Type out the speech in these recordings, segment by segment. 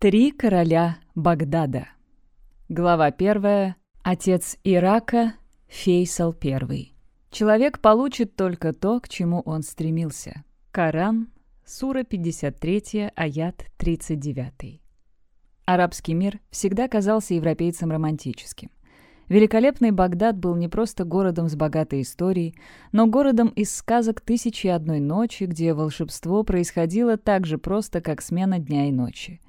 Три короля Багдада. Глава 1. Отец Ирака Фейсал I. Человек получит только то, к чему он стремился. Коран, сура 53, аят 39. Арабский мир всегда казался европейцам романтическим. Великолепный Багдад был не просто городом с богатой историей, но городом из сказок «Тысячи и одной ночи», где волшебство происходило так же просто, как смена дня и ночи.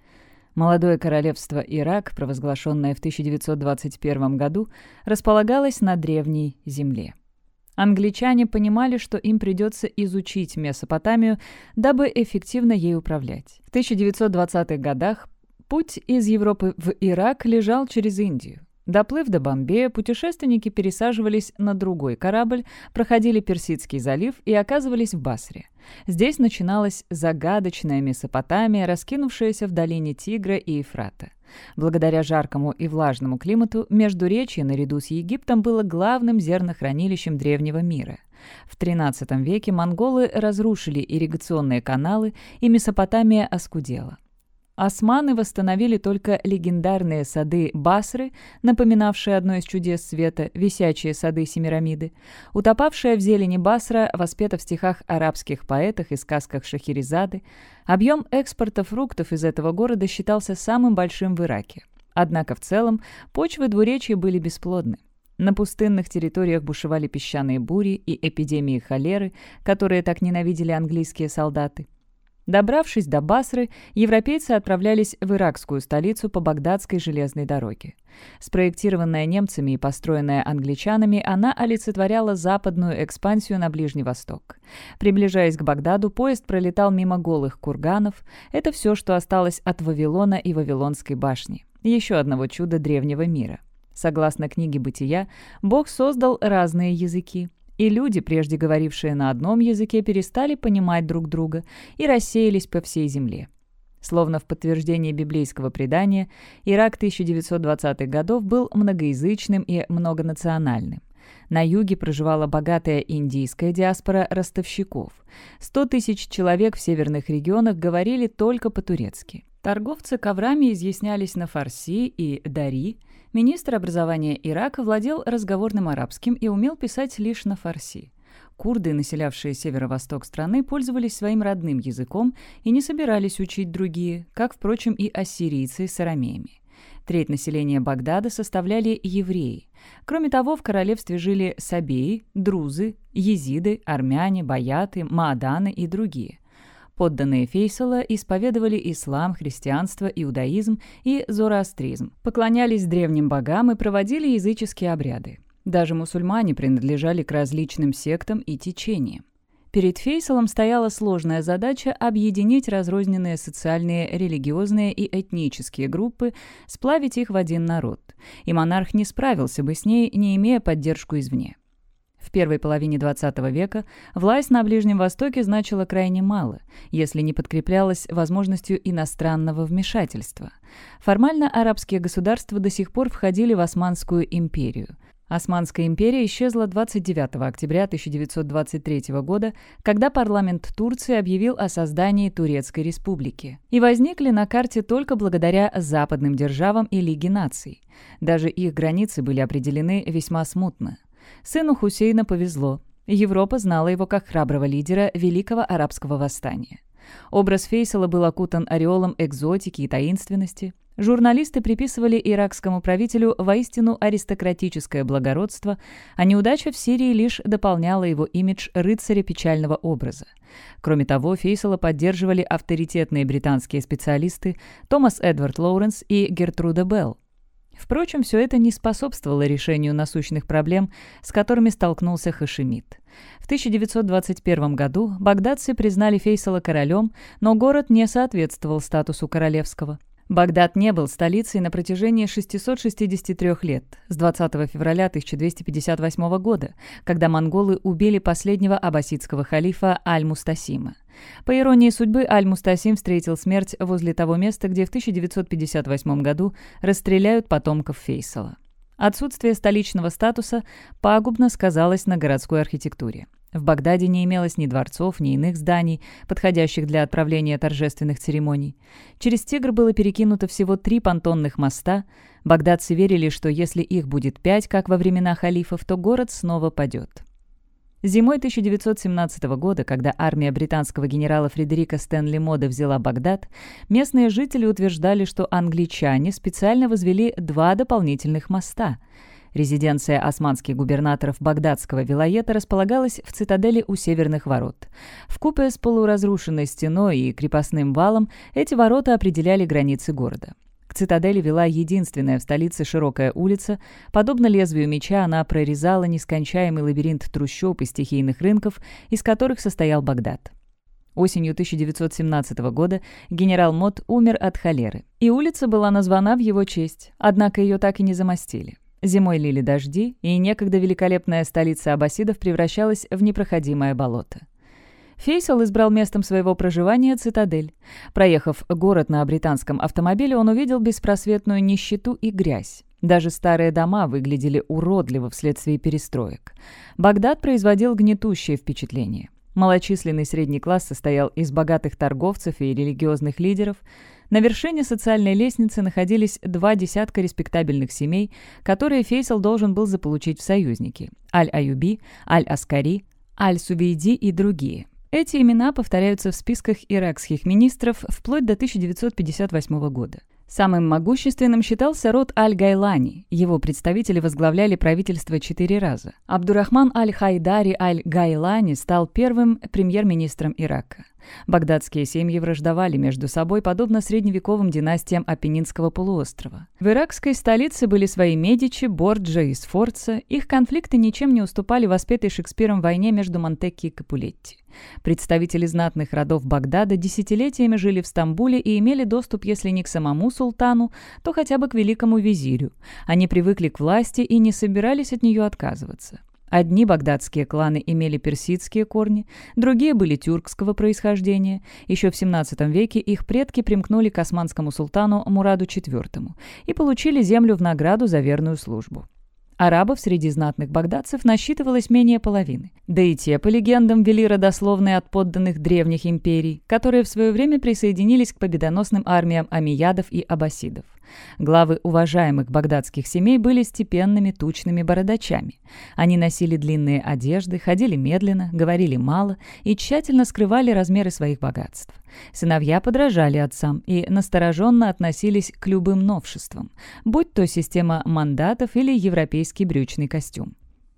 Молодое королевство Ирак, провозглашенное в 1921 году, располагалось на древней земле. Англичане понимали, что им придется изучить Месопотамию, дабы эффективно ей управлять. В 1920-х годах путь из Европы в Ирак лежал через Индию. Доплыв до Бомбея, путешественники пересаживались на другой корабль, проходили Персидский залив и оказывались в Басре. Здесь начиналась загадочная Месопотамия, раскинувшаяся в долине Тигра и Ефрата. Благодаря жаркому и влажному климату Междуречье наряду с Египтом было главным зернохранилищем древнего мира. В XIII веке монголы разрушили ирригационные каналы, и Месопотамия оскудела. Османы восстановили только легендарные сады Басры, напоминавшие одно из чудес света, висячие сады Семирамиды. Утопавшая в зелени Басра воспета в стихах арабских поэтах и сказках Шахерезады. Объем экспорта фруктов из этого города считался самым большим в Ираке. Однако в целом почвы двуречья были бесплодны. На пустынных территориях бушевали песчаные бури и эпидемии холеры, которые так ненавидели английские солдаты. Добравшись до Басры, европейцы отправлялись в иракскую столицу по Багдадской железной дороге. Спроектированная немцами и построенная англичанами, она олицетворяла западную экспансию на Ближний Восток. Приближаясь к Багдаду, поезд пролетал мимо голых курганов. Это все, что осталось от Вавилона и Вавилонской башни. Еще одного чуда древнего мира. Согласно книге «Бытия», Бог создал разные языки и люди, прежде говорившие на одном языке, перестали понимать друг друга и рассеялись по всей земле. Словно в подтверждение библейского предания, Ирак 1920-х годов был многоязычным и многонациональным. На юге проживала богатая индийская диаспора ростовщиков. 100 тысяч человек в северных регионах говорили только по-турецки. Торговцы коврами изъяснялись на фарси и дари – Министр образования Ирака владел разговорным арабским и умел писать лишь на фарси. Курды, населявшие северо-восток страны, пользовались своим родным языком и не собирались учить другие, как, впрочем, и ассирийцы с арамеями. Треть населения Багдада составляли евреи. Кроме того, в королевстве жили сабеи, друзы, езиды, армяне, баяты, мааданы и другие. Подданные Фейсала исповедовали ислам, христианство, иудаизм и зороастризм, поклонялись древним богам и проводили языческие обряды. Даже мусульмане принадлежали к различным сектам и течениям. Перед Фейсалом стояла сложная задача объединить разрозненные социальные, религиозные и этнические группы, сплавить их в один народ. И монарх не справился бы с ней, не имея поддержку извне. В первой половине XX века власть на Ближнем Востоке значила крайне мало, если не подкреплялась возможностью иностранного вмешательства. Формально арабские государства до сих пор входили в Османскую империю. Османская империя исчезла 29 октября 1923 года, когда парламент Турции объявил о создании Турецкой республики. И возникли на карте только благодаря западным державам и Лиге наций. Даже их границы были определены весьма смутно. Сыну Хусейна повезло. Европа знала его как храброго лидера Великого арабского восстания. Образ Фейсала был окутан ореолом экзотики и таинственности. Журналисты приписывали иракскому правителю воистину аристократическое благородство, а неудача в Сирии лишь дополняла его имидж рыцаря печального образа. Кроме того, Фейсала поддерживали авторитетные британские специалисты Томас Эдвард Лоуренс и Гертруда Белл. Впрочем, все это не способствовало решению насущных проблем, с которыми столкнулся Хашимид. В 1921 году багдадцы признали Фейсала королем, но город не соответствовал статусу королевского. Багдад не был столицей на протяжении 663 лет, с 20 февраля 1258 года, когда монголы убили последнего аббасидского халифа Аль-Мустасима. По иронии судьбы, Аль-Мустасим встретил смерть возле того места, где в 1958 году расстреляют потомков Фейсала. Отсутствие столичного статуса пагубно сказалось на городской архитектуре. В Багдаде не имелось ни дворцов, ни иных зданий, подходящих для отправления торжественных церемоний. Через Тигр было перекинуто всего три понтонных моста. Багдадцы верили, что если их будет пять, как во времена халифов, то город снова падет. Зимой 1917 года, когда армия британского генерала Фредерика Стэнли Мода взяла Багдад, местные жители утверждали, что англичане специально возвели два дополнительных моста – Резиденция османских губернаторов Багдадского вилоета располагалась в цитадели у северных ворот. В купе с полуразрушенной стеной и крепостным валом эти ворота определяли границы города. К цитадели вела единственная в столице широкая улица. Подобно лезвию меча, она прорезала нескончаемый лабиринт трущоб и стихийных рынков, из которых состоял Багдад. Осенью 1917 года генерал Мот умер от холеры, и улица была названа в его честь, однако ее так и не замостили. Зимой лили дожди, и некогда великолепная столица аббасидов превращалась в непроходимое болото. Фейсал избрал местом своего проживания цитадель. Проехав город на британском автомобиле, он увидел беспросветную нищету и грязь. Даже старые дома выглядели уродливо вследствие перестроек. Багдад производил гнетущее впечатление. Малочисленный средний класс состоял из богатых торговцев и религиозных лидеров – на вершине социальной лестницы находились два десятка респектабельных семей, которые Фейсал должен был заполучить в союзники – Аль-Аюби, Аль-Аскари, Аль-Сувейди и другие. Эти имена повторяются в списках иракских министров вплоть до 1958 года. Самым могущественным считался род Аль-Гайлани. Его представители возглавляли правительство четыре раза. Абдурахман Аль-Хайдари Аль-Гайлани стал первым премьер-министром Ирака. Багдадские семьи враждовали между собой, подобно средневековым династиям Апеннинского полуострова. В иракской столице были свои Медичи, Борджа и Сфорца. Их конфликты ничем не уступали воспетой Шекспиром войне между Монтекки и Капулетти. Представители знатных родов Багдада десятилетиями жили в Стамбуле и имели доступ, если не к самому султану, то хотя бы к великому визирю. Они привыкли к власти и не собирались от нее отказываться. Одни багдадские кланы имели персидские корни, другие были тюркского происхождения. Еще в XVII веке их предки примкнули к османскому султану Мураду IV и получили землю в награду за верную службу. Арабов среди знатных багдадцев насчитывалось менее половины. Да и те, по легендам, вели родословные от подданных древних империй, которые в свое время присоединились к победоносным армиям амиядов и аббасидов. Главы уважаемых багдадских семей были степенными тучными бородачами. Они носили длинные одежды, ходили медленно, говорили мало и тщательно скрывали размеры своих богатств. Сыновья подражали отцам и настороженно относились к любым новшествам, будь то система мандатов или европейский брючный костюм.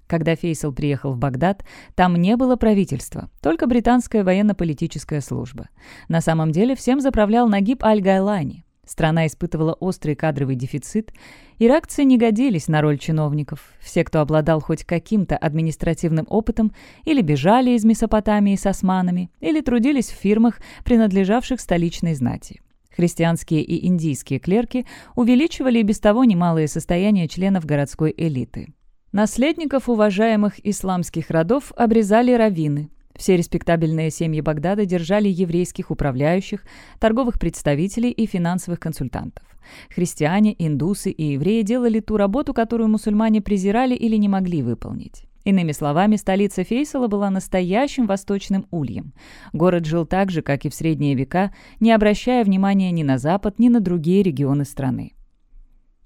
Когда Фейсал приехал в Багдад, там не было правительства, только британская военно-политическая служба. На самом деле всем заправлял Нагиб Аль-Гайлани, Страна испытывала острый кадровый дефицит. Иракцы не годились на роль чиновников. Все, кто обладал хоть каким-то административным опытом, или бежали из Месопотамии с османами, или трудились в фирмах, принадлежавших столичной знати. Христианские и индийские клерки увеличивали и без того немалые состояния членов городской элиты. Наследников уважаемых исламских родов обрезали раввины, все респектабельные семьи Багдада держали еврейских управляющих, торговых представителей и финансовых консультантов. Христиане, индусы и евреи делали ту работу, которую мусульмане презирали или не могли выполнить. Иными словами, столица Фейсала была настоящим восточным ульем. Город жил так же, как и в средние века, не обращая внимания ни на Запад, ни на другие регионы страны.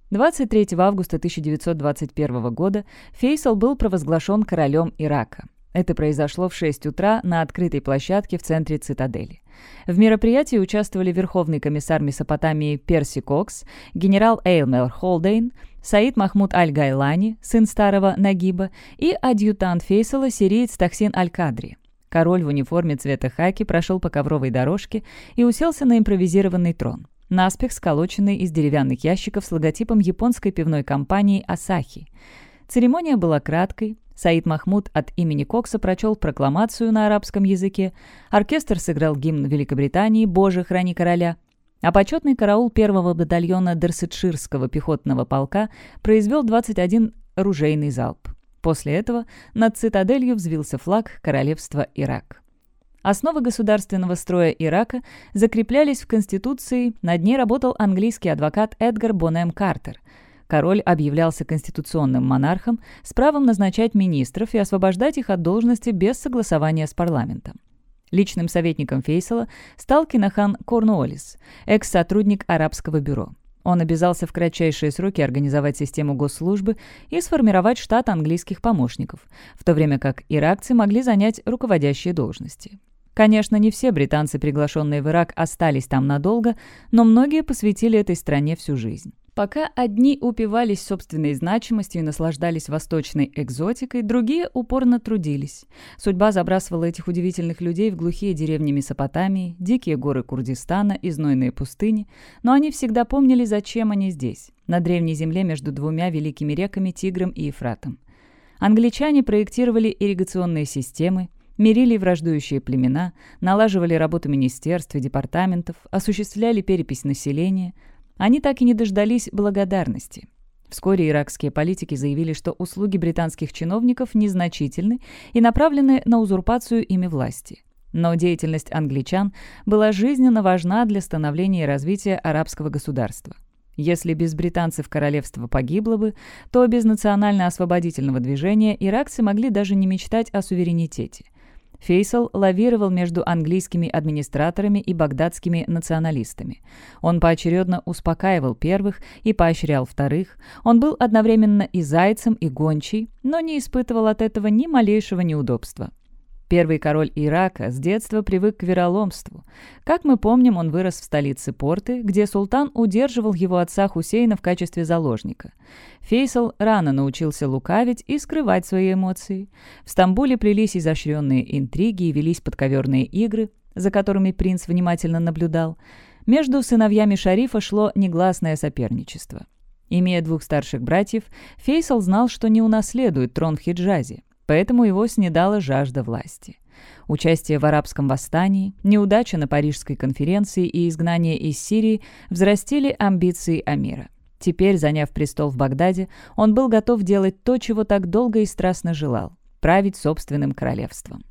23 августа 1921 года Фейсал был провозглашен королем Ирака. Это произошло в 6 утра на открытой площадке в центре цитадели. В мероприятии участвовали Верховный комиссар Месопотамии Перси Кокс, генерал Эйлмер Холдейн, Саид Махмуд Аль-Гайлани, сын старого Нагиба, и адъютант Фейсала сириец Тахсин Аль-Кадри. Король в униформе цвета хаки прошел по ковровой дорожке и уселся на импровизированный трон, наспех сколоченный из деревянных ящиков с логотипом японской пивной компании «Асахи». Церемония была краткой, Саид Махмуд от имени Кокса прочел прокламацию на арабском языке, оркестр сыграл гимн Великобритании «Боже, храни короля», а почетный караул первого батальона Дерсетширского пехотного полка произвел 21 ружейный залп. После этого над цитаделью взвился флаг королевства Ирак. Основы государственного строя Ирака закреплялись в Конституции, над ней работал английский адвокат Эдгар Бонем Картер – Король объявлялся конституционным монархом с правом назначать министров и освобождать их от должности без согласования с парламентом. Личным советником Фейсала стал кинохан Корнуоллис, экс-сотрудник арабского бюро. Он обязался в кратчайшие сроки организовать систему госслужбы и сформировать штат английских помощников, в то время как иракцы могли занять руководящие должности. Конечно, не все британцы, приглашенные в Ирак, остались там надолго, но многие посвятили этой стране всю жизнь. Пока одни упивались собственной значимостью и наслаждались восточной экзотикой, другие упорно трудились. Судьба забрасывала этих удивительных людей в глухие деревни Месопотамии, дикие горы Курдистана и знойные пустыни, но они всегда помнили, зачем они здесь, на древней земле между двумя великими реками Тигром и Ефратом. Англичане проектировали ирригационные системы, мирили враждующие племена, налаживали работу министерств и департаментов, осуществляли перепись населения – они так и не дождались благодарности. Вскоре иракские политики заявили, что услуги британских чиновников незначительны и направлены на узурпацию ими власти. Но деятельность англичан была жизненно важна для становления и развития арабского государства. Если без британцев королевство погибло бы, то без национально-освободительного движения иракцы могли даже не мечтать о суверенитете – Фейсал лавировал между английскими администраторами и багдадскими националистами. Он поочередно успокаивал первых и поощрял вторых. Он был одновременно и зайцем, и гончей, но не испытывал от этого ни малейшего неудобства. Первый король Ирака с детства привык к вероломству. Как мы помним, он вырос в столице Порты, где султан удерживал его отца Хусейна в качестве заложника. Фейсал рано научился лукавить и скрывать свои эмоции. В Стамбуле плелись изощренные интриги и велись подковерные игры, за которыми принц внимательно наблюдал. Между сыновьями шарифа шло негласное соперничество. Имея двух старших братьев, Фейсал знал, что не унаследует трон в Хиджазе поэтому его снедала жажда власти. Участие в арабском восстании, неудача на Парижской конференции и изгнание из Сирии взрастили амбиции Амира. Теперь, заняв престол в Багдаде, он был готов делать то, чего так долго и страстно желал – править собственным королевством.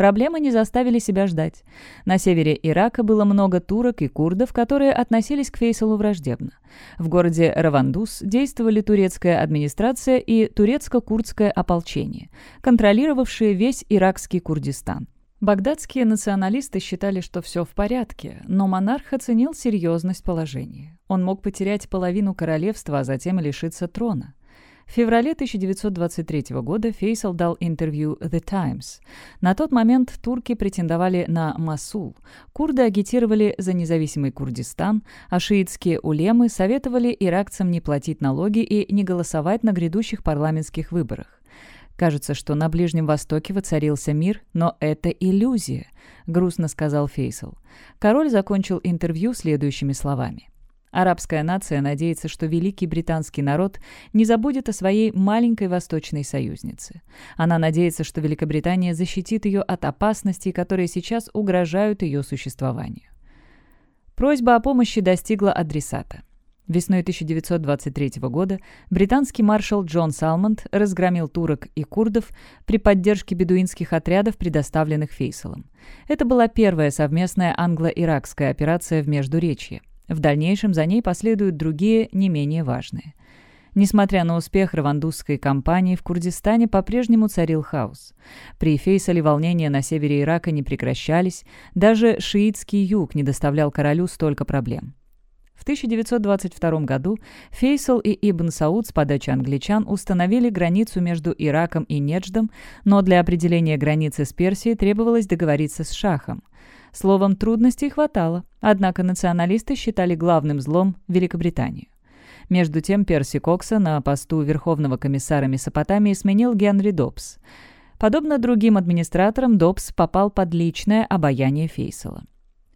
Проблемы не заставили себя ждать. На севере Ирака было много турок и курдов, которые относились к Фейсалу враждебно. В городе Равандус действовали турецкая администрация и турецко-курдское ополчение, контролировавшие весь иракский Курдистан. Багдадские националисты считали, что все в порядке, но монарх оценил серьезность положения. Он мог потерять половину королевства, а затем лишиться трона. В феврале 1923 года Фейсал дал интервью «The Times». На тот момент турки претендовали на Масул, курды агитировали за независимый Курдистан, а шиитские улемы советовали иракцам не платить налоги и не голосовать на грядущих парламентских выборах. Кажется, что на Ближнем Востоке воцарился мир, но это иллюзия, грустно сказал Фейсал. Король закончил интервью следующими словами. Арабская нация надеется, что великий британский народ не забудет о своей маленькой восточной союзнице. Она надеется, что Великобритания защитит ее от опасностей, которые сейчас угрожают ее существованию. Просьба о помощи достигла адресата. Весной 1923 года британский маршал Джон Салмонд разгромил турок и курдов при поддержке бедуинских отрядов, предоставленных Фейсалом. Это была первая совместная англо-иракская операция в Междуречье. В дальнейшем за ней последуют другие, не менее важные. Несмотря на успех равандузской кампании, в Курдистане по-прежнему царил хаос. При Фейсале волнения на севере Ирака не прекращались, даже шиитский юг не доставлял королю столько проблем. В 1922 году Фейсал и Ибн Сауд с подачи англичан установили границу между Ираком и Недждом, но для определения границы с Персией требовалось договориться с Шахом. Словом, трудностей хватало, однако националисты считали главным злом Великобританию. Между тем Перси Кокса на посту Верховного комиссара Месопотамии сменил Генри Добс. Подобно другим администраторам, Добс попал под личное обаяние Фейсала.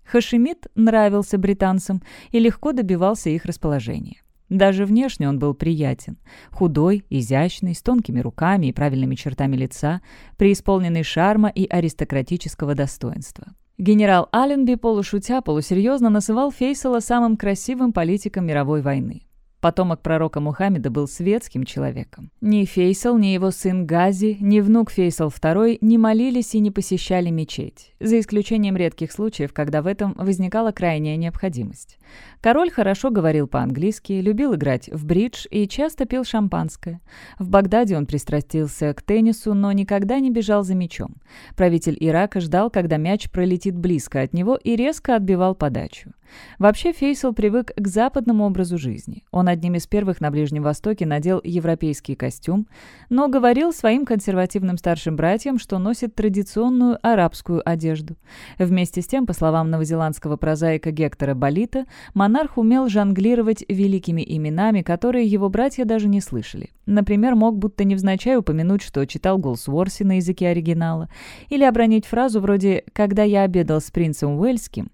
Хашимид нравился британцам и легко добивался их расположения. Даже внешне он был приятен. Худой, изящный, с тонкими руками и правильными чертами лица, преисполненный шарма и аристократического достоинства. Генерал Алленби полушутя, полусерьезно называл Фейсала самым красивым политиком мировой войны. Потомок пророка Мухаммеда был светским человеком. Ни Фейсал, ни его сын Гази, ни внук Фейсал II не молились и не посещали мечеть, за исключением редких случаев, когда в этом возникала крайняя необходимость. Король хорошо говорил по-английски, любил играть в бридж и часто пил шампанское. В Багдаде он пристрастился к теннису, но никогда не бежал за мячом. Правитель Ирака ждал, когда мяч пролетит близко от него и резко отбивал подачу. Вообще Фейсал привык к западному образу жизни. Он одним из первых на Ближнем Востоке надел европейский костюм, но говорил своим консервативным старшим братьям, что носит традиционную арабскую одежду. Вместе с тем, по словам новозеландского прозаика Гектора Болита, монарх умел жонглировать великими именами, которые его братья даже не слышали. Например, мог будто невзначай упомянуть, что читал Голсуорси на языке оригинала, или обронить фразу вроде «когда я обедал с принцем Уэльским»,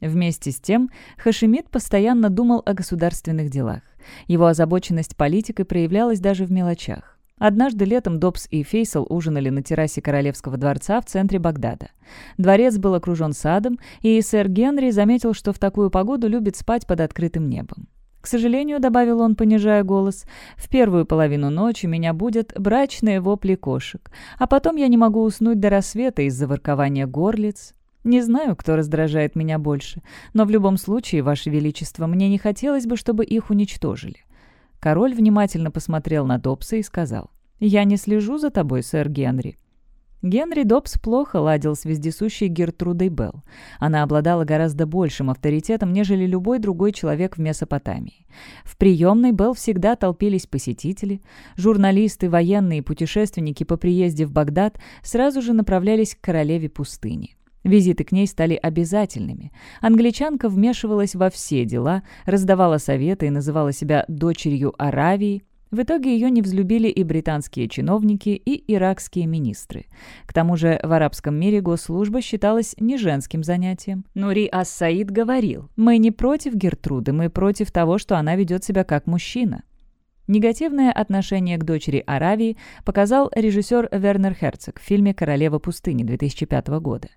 Вместе с тем, Хашимид постоянно думал о государственных делах. Его озабоченность политикой проявлялась даже в мелочах. Однажды летом Добс и Фейсал ужинали на террасе Королевского дворца в центре Багдада. Дворец был окружен садом, и сэр Генри заметил, что в такую погоду любит спать под открытым небом. «К сожалению», — добавил он, понижая голос, «в первую половину ночи меня будет брачные вопли кошек, а потом я не могу уснуть до рассвета из-за воркования горлиц, не знаю, кто раздражает меня больше, но в любом случае, Ваше Величество, мне не хотелось бы, чтобы их уничтожили». Король внимательно посмотрел на Добса и сказал, «Я не слежу за тобой, сэр Генри». Генри Добс плохо ладил с вездесущей Гертрудой Белл. Она обладала гораздо большим авторитетом, нежели любой другой человек в Месопотамии. В приемной Белл всегда толпились посетители. Журналисты, военные и путешественники по приезде в Багдад сразу же направлялись к королеве пустыни. Визиты к ней стали обязательными. Англичанка вмешивалась во все дела, раздавала советы и называла себя «дочерью Аравии». В итоге ее не взлюбили и британские чиновники, и иракские министры. К тому же в арабском мире госслужба считалась не женским занятием. Нури Ас-Саид говорил, «Мы не против Гертруды, мы против того, что она ведет себя как мужчина». Негативное отношение к дочери Аравии показал режиссер Вернер Херцог в фильме «Королева пустыни» 2005 года.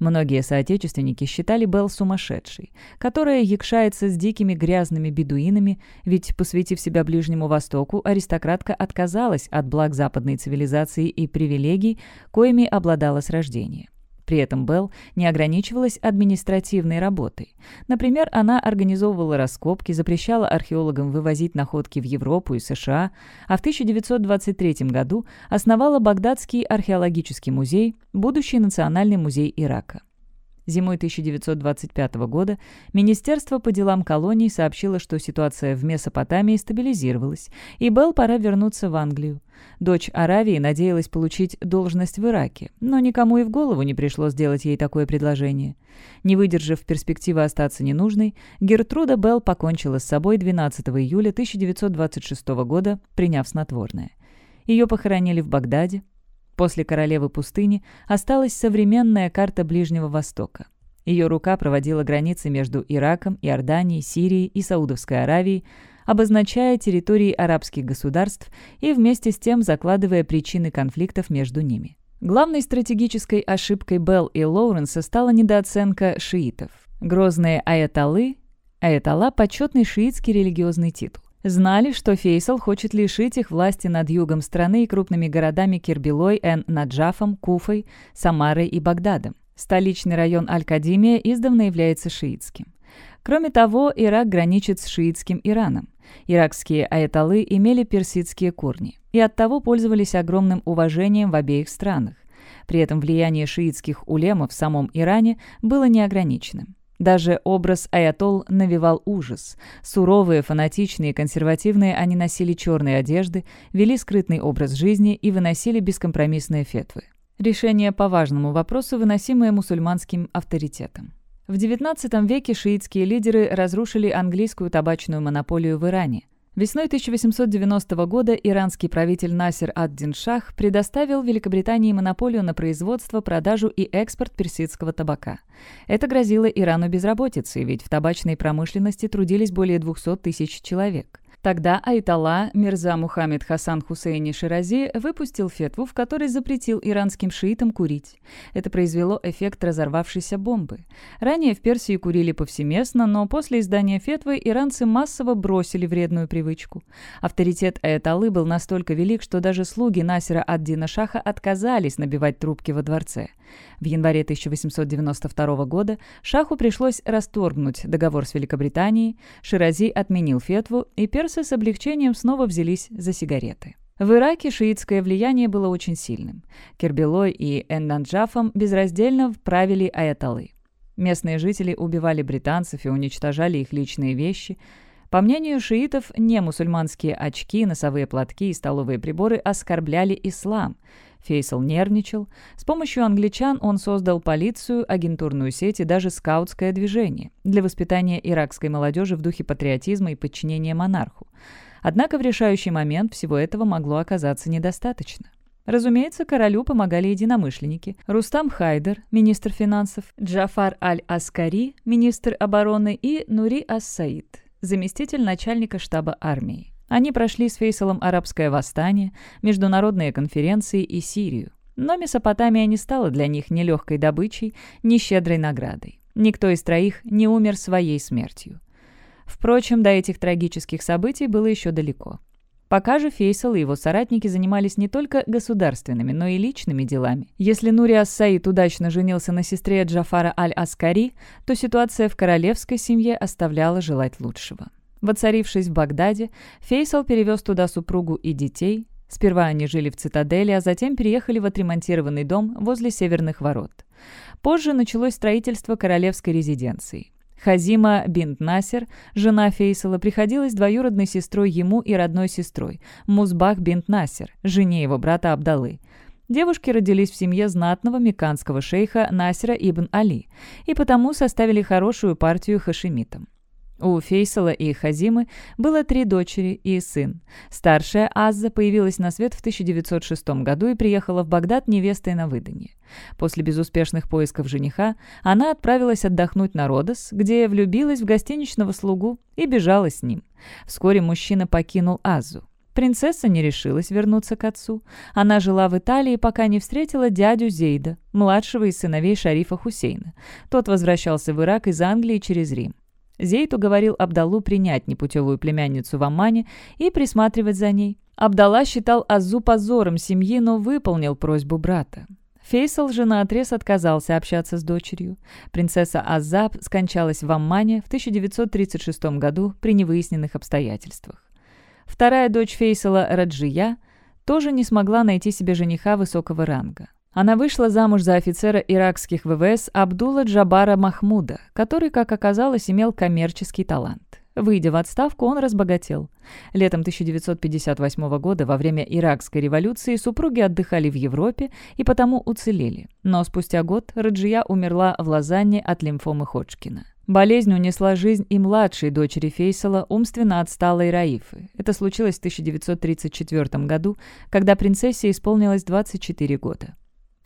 Многие соотечественники считали Белл сумасшедшей, которая якшается с дикими грязными бедуинами, ведь, посвятив себя Ближнему Востоку, аристократка отказалась от благ западной цивилизации и привилегий, коими обладала с рождения. При этом Белл не ограничивалась административной работой. Например, она организовывала раскопки, запрещала археологам вывозить находки в Европу и США, а в 1923 году основала Багдадский археологический музей, будущий Национальный музей Ирака. Зимой 1925 года Министерство по делам колоний сообщило, что ситуация в Месопотамии стабилизировалась, и Белл пора вернуться в Англию. Дочь Аравии надеялась получить должность в Ираке, но никому и в голову не пришло сделать ей такое предложение. Не выдержав перспективы остаться ненужной, Гертруда Белл покончила с собой 12 июля 1926 года, приняв снотворное. Ее похоронили в Багдаде, После королевы пустыни осталась современная карта Ближнего Востока. Ее рука проводила границы между Ираком, Иорданией, Сирией и Саудовской Аравией, обозначая территории арабских государств и вместе с тем закладывая причины конфликтов между ними. Главной стратегической ошибкой Белл и Лоуренса стала недооценка шиитов. Грозные аяталы – аятала – почетный шиитский религиозный титул знали, что Фейсал хочет лишить их власти над югом страны и крупными городами Кирбилой, Эн-Наджафом, Куфой, Самарой и Багдадом. Столичный район Аль-Кадимия издавна является шиитским. Кроме того, Ирак граничит с шиитским Ираном. Иракские аяталы имели персидские корни и оттого пользовались огромным уважением в обеих странах. При этом влияние шиитских улемов в самом Иране было неограниченным. Даже образ аятол навевал ужас. Суровые, фанатичные, консервативные, они носили черные одежды, вели скрытный образ жизни и выносили бескомпромиссные фетвы. Решение по важному вопросу, выносимое мусульманским авторитетом. В XIX веке шиитские лидеры разрушили английскую табачную монополию в Иране – Весной 1890 года иранский правитель Насер ад-Дин Шах предоставил Великобритании монополию на производство, продажу и экспорт персидского табака. Это грозило Ирану безработицей, ведь в табачной промышленности трудились более 200 тысяч человек. Тогда Айтала Мирза Мухаммед Хасан Хусейни Ширази выпустил фетву, в которой запретил иранским шиитам курить. Это произвело эффект разорвавшейся бомбы. Ранее в Персии курили повсеместно, но после издания фетвы иранцы массово бросили вредную привычку. Авторитет Айталы был настолько велик, что даже слуги Насера ад-Дина Шаха отказались набивать трубки во дворце. В январе 1892 года Шаху пришлось расторгнуть договор с Великобританией, Ширази отменил фетву, и персы с облегчением снова взялись за сигареты. В Ираке шиитское влияние было очень сильным. Кербелой и Эннанджафом безраздельно правили аяталы. Местные жители убивали британцев и уничтожали их личные вещи. По мнению шиитов, не мусульманские очки, носовые платки и столовые приборы оскорбляли ислам – Фейсал нервничал. С помощью англичан он создал полицию, агентурную сеть и даже скаутское движение для воспитания иракской молодежи в духе патриотизма и подчинения монарху. Однако в решающий момент всего этого могло оказаться недостаточно. Разумеется, королю помогали единомышленники. Рустам Хайдер, министр финансов, Джафар Аль-Аскари, министр обороны и Нури Ас-Саид, заместитель начальника штаба армии. Они прошли с Фейсалом арабское восстание, международные конференции и Сирию. Но Месопотамия не стала для них ни легкой добычей, ни щедрой наградой. Никто из троих не умер своей смертью. Впрочем, до этих трагических событий было еще далеко. Пока же Фейсал и его соратники занимались не только государственными, но и личными делами. Если Нури Ас-Саид удачно женился на сестре Джафара Аль-Аскари, то ситуация в королевской семье оставляла желать лучшего. Воцарившись в Багдаде, Фейсал перевез туда супругу и детей. Сперва они жили в цитадели, а затем переехали в отремонтированный дом возле Северных ворот. Позже началось строительство королевской резиденции. Хазима бинт Насер, жена Фейсала, приходилась двоюродной сестрой ему и родной сестрой, Музбах бинт Насер, жене его брата Абдалы. Девушки родились в семье знатного меканского шейха Насера ибн Али и потому составили хорошую партию хашимитам. У Фейсала и Хазимы было три дочери и сын. Старшая Азза появилась на свет в 1906 году и приехала в Багдад невестой на выданье. После безуспешных поисков жениха она отправилась отдохнуть на Родос, где влюбилась в гостиничного слугу и бежала с ним. Вскоре мужчина покинул Азу. Принцесса не решилась вернуться к отцу. Она жила в Италии, пока не встретила дядю Зейда, младшего из сыновей шарифа Хусейна. Тот возвращался в Ирак из Англии через Рим. Зейд уговорил Абдаллу принять непутевую племянницу в Аммане и присматривать за ней. Абдалла считал Азу позором семьи, но выполнил просьбу брата. Фейсал же наотрез отказался общаться с дочерью. Принцесса Азаб скончалась в Аммане в 1936 году при невыясненных обстоятельствах. Вторая дочь Фейсала, Раджия, тоже не смогла найти себе жениха высокого ранга. Она вышла замуж за офицера иракских ВВС Абдулла Джабара Махмуда, который, как оказалось, имел коммерческий талант. Выйдя в отставку, он разбогател. Летом 1958 года, во время Иракской революции, супруги отдыхали в Европе и потому уцелели. Но спустя год Раджия умерла в Лозанне от лимфомы Ходжкина. Болезнь унесла жизнь и младшей дочери Фейсала, умственно отсталой Раифы. Это случилось в 1934 году, когда принцессе исполнилось 24 года.